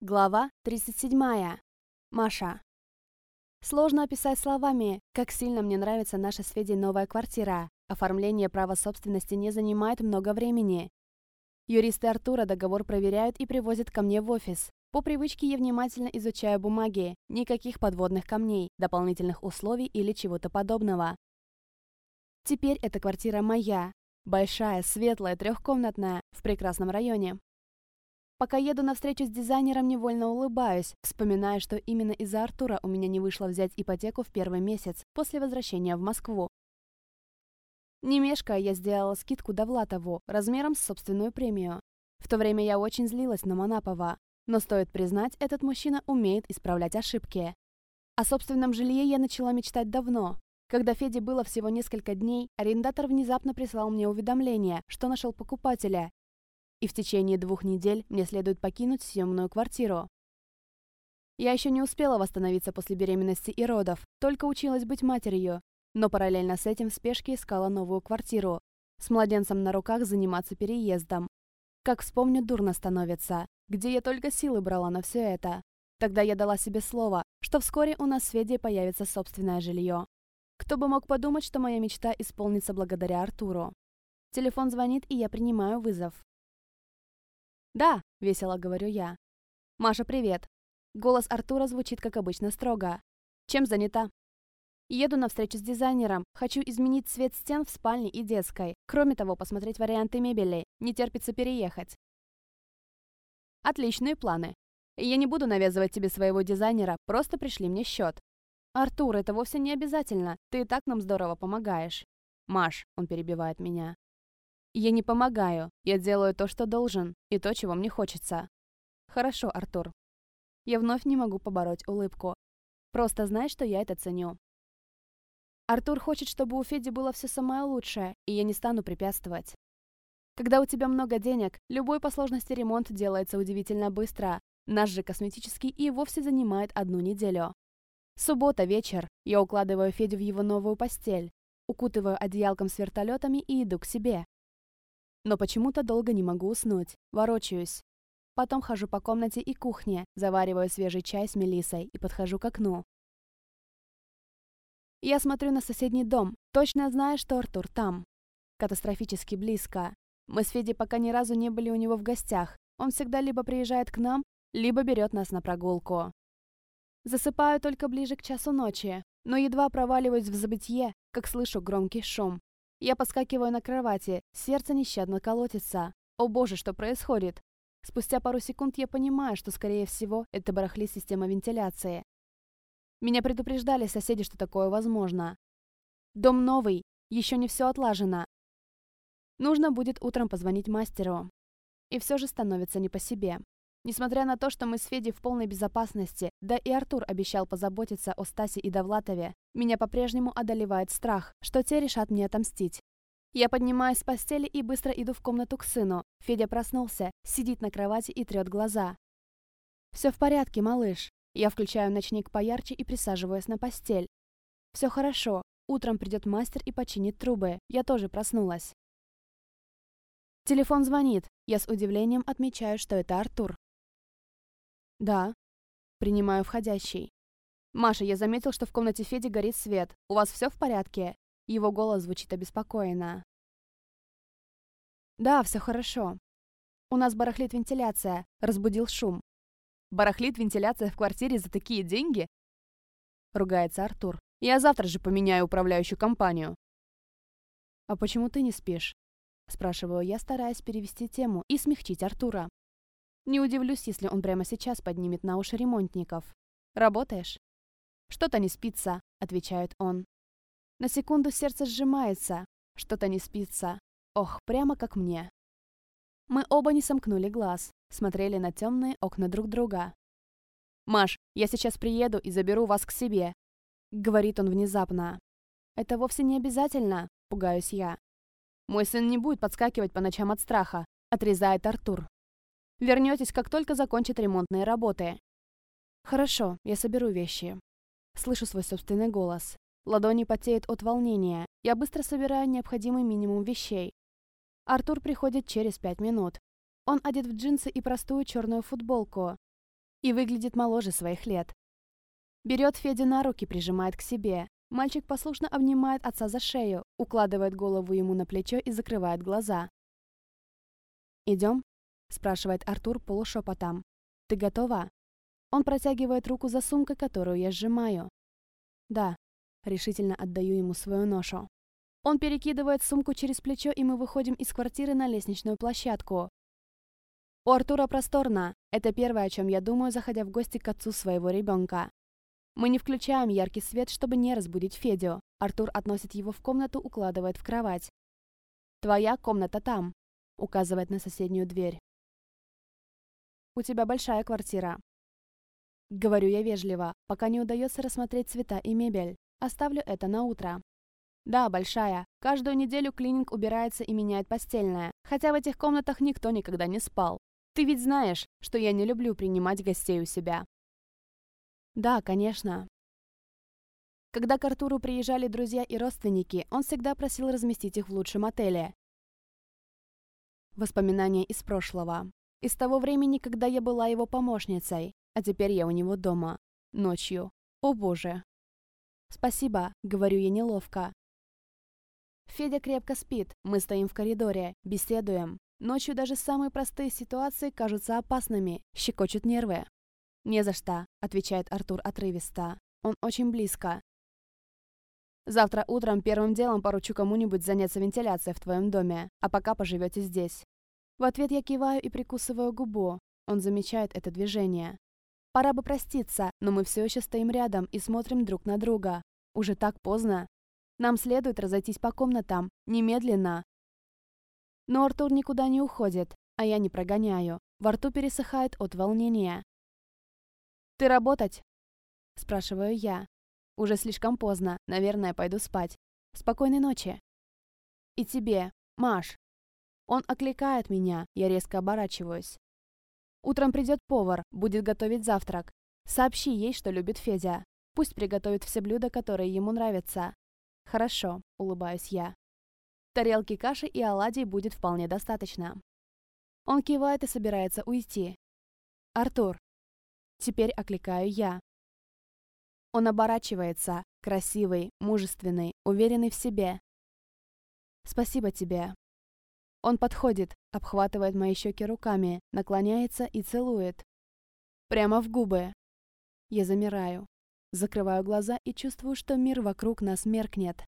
Глава 37. Маша. Сложно описать словами, как сильно мне нравится наша с Федей новая квартира. Оформление права собственности не занимает много времени. Юристы Артура договор проверяют и привозят ко мне в офис. По привычке я внимательно изучаю бумаги. Никаких подводных камней, дополнительных условий или чего-то подобного. Теперь эта квартира моя. Большая, светлая, трехкомнатная, в прекрасном районе. Пока еду на встречу с дизайнером, невольно улыбаюсь, вспоминая, что именно из-за Артура у меня не вышло взять ипотеку в первый месяц после возвращения в Москву. Не мешкая, я сделала скидку Довлатову размером с собственную премию. В то время я очень злилась на Манапова, но стоит признать, этот мужчина умеет исправлять ошибки. О собственном жилье я начала мечтать давно. Когда Феде было всего несколько дней, арендатор внезапно прислал мне уведомление, что нашел покупателя, и в течение двух недель мне следует покинуть съемную квартиру. Я еще не успела восстановиться после беременности и родов, только училась быть матерью, но параллельно с этим в спешке искала новую квартиру, с младенцем на руках заниматься переездом. Как вспомню, дурно становится, где я только силы брала на все это. Тогда я дала себе слово, что вскоре у нас с Федей появится собственное жилье. Кто бы мог подумать, что моя мечта исполнится благодаря Артуру. Телефон звонит, и я принимаю вызов. «Да», — весело говорю я. «Маша, привет». Голос Артура звучит, как обычно, строго. «Чем занята?» Еду на встречу с дизайнером. Хочу изменить цвет стен в спальне и детской. Кроме того, посмотреть варианты мебели. Не терпится переехать. Отличные планы. Я не буду навязывать тебе своего дизайнера, просто пришли мне счет. Артур, это вовсе не обязательно. Ты и так нам здорово помогаешь. Маш, он перебивает меня. Я не помогаю, я делаю то, что должен, и то, чего мне хочется. Хорошо, Артур. Я вновь не могу побороть улыбку. Просто знай, что я это ценю. Артур хочет, чтобы у Феди было все самое лучшее, и я не стану препятствовать. Когда у тебя много денег, любой по сложности ремонт делается удивительно быстро. Наш же косметический и вовсе занимает одну неделю. Суббота, вечер. Я укладываю Федю в его новую постель, укутываю одеялком с вертолетами и иду к себе. Но почему-то долго не могу уснуть. Ворочаюсь. Потом хожу по комнате и кухне, завариваю свежий чай с мелисой и подхожу к окну. Я смотрю на соседний дом, точно зная, что Артур там. Катастрофически близко. Мы с Федей пока ни разу не были у него в гостях. Он всегда либо приезжает к нам, либо берет нас на прогулку. Засыпаю только ближе к часу ночи, но едва проваливаюсь в забытье, как слышу громкий шум. Я подскакиваю на кровати, сердце нещадно колотится. О боже, что происходит? Спустя пару секунд я понимаю, что, скорее всего, это барахлит система вентиляции. Меня предупреждали соседи, что такое возможно. Дом новый, еще не все отлажено. Нужно будет утром позвонить мастеру. И все же становится не по себе. Несмотря на то, что мы с Федей в полной безопасности, да и Артур обещал позаботиться о Стасе и Довлатове, меня по-прежнему одолевает страх, что те решат мне отомстить. Я поднимаюсь с постели и быстро иду в комнату к сыну. Федя проснулся, сидит на кровати и трет глаза. «Все в порядке, малыш». Я включаю ночник поярче и присаживаюсь на постель. «Все хорошо. Утром придет мастер и починит трубы. Я тоже проснулась». Телефон звонит. Я с удивлением отмечаю, что это Артур. «Да». Принимаю входящий. «Маша, я заметил, что в комнате Феди горит свет. У вас все в порядке?» Его голос звучит обеспокоенно. «Да, все хорошо. У нас барахлит вентиляция», — разбудил шум. «Барахлит вентиляция в квартире за такие деньги?» Ругается Артур. «Я завтра же поменяю управляющую компанию». «А почему ты не спишь?» Спрашиваю я, стараясь перевести тему и смягчить Артура. Не удивлюсь, если он прямо сейчас поднимет на уши ремонтников. «Работаешь?» «Что-то не спится», — отвечает он. На секунду сердце сжимается. Что-то не спится. Ох, прямо как мне. Мы оба не сомкнули глаз, смотрели на темные окна друг друга. «Маш, я сейчас приеду и заберу вас к себе», — говорит он внезапно. «Это вовсе не обязательно», — пугаюсь я. «Мой сын не будет подскакивать по ночам от страха», — отрезает Артур. Вернетесь, как только закончат ремонтные работы. Хорошо, я соберу вещи. Слышу свой собственный голос. Ладони потеют от волнения. Я быстро собираю необходимый минимум вещей. Артур приходит через пять минут. Он одет в джинсы и простую черную футболку. и выглядит моложе своих лет. Берет Федю на руки, прижимает к себе. Мальчик послушно обнимает отца за шею, укладывает голову ему на плечо и закрывает глаза. «Идем?» – спрашивает Артур полушепотом. «Ты готова?» Он протягивает руку за сумкой, которую я сжимаю. «Да», – решительно отдаю ему свою ношу. Он перекидывает сумку через плечо, и мы выходим из квартиры на лестничную площадку. У Артура просторно. Это первое, о чем я думаю, заходя в гости к отцу своего ребенка. Мы не включаем яркий свет, чтобы не разбудить Федю. Артур относит его в комнату, укладывает в кровать. «Твоя комната там», — указывает на соседнюю дверь. «У тебя большая квартира». Говорю я вежливо, пока не удается рассмотреть цвета и мебель. Оставлю это на утро. Да, большая. Каждую неделю клининг убирается и меняет постельное. Хотя в этих комнатах никто никогда не спал. Ты ведь знаешь, что я не люблю принимать гостей у себя. Да, конечно. Когда к Артуру приезжали друзья и родственники, он всегда просил разместить их в лучшем отеле. Воспоминания из прошлого. Из того времени, когда я была его помощницей, а теперь я у него дома. Ночью. О боже. «Спасибо», — говорю я неловко. Федя крепко спит, мы стоим в коридоре, беседуем. Ночью даже самые простые ситуации кажутся опасными, щекочут нервы. «Не за что», — отвечает Артур отрывисто. «Он очень близко». «Завтра утром первым делом поручу кому-нибудь заняться вентиляцией в твоем доме, а пока поживете здесь». В ответ я киваю и прикусываю губу. Он замечает это движение. Пора бы проститься, но мы все еще стоим рядом и смотрим друг на друга. Уже так поздно. Нам следует разойтись по комнатам, немедленно. Но Артур никуда не уходит, а я не прогоняю. Во рту пересыхает от волнения. «Ты работать?» Спрашиваю я. Уже слишком поздно, наверное, пойду спать. Спокойной ночи. И тебе, Маш. Он окликает меня, я резко оборачиваюсь. Утром придет повар, будет готовить завтрак. Сообщи ей, что любит Федя. Пусть приготовит все блюда, которые ему нравятся. «Хорошо», — улыбаюсь я. Тарелки каши и оладий будет вполне достаточно. Он кивает и собирается уйти. «Артур!» Теперь окликаю я. Он оборачивается, красивый, мужественный, уверенный в себе. «Спасибо тебе». Он подходит, обхватывает мои щеки руками, наклоняется и целует. Прямо в губы. Я замираю. Закрываю глаза и чувствую, что мир вокруг нас меркнет.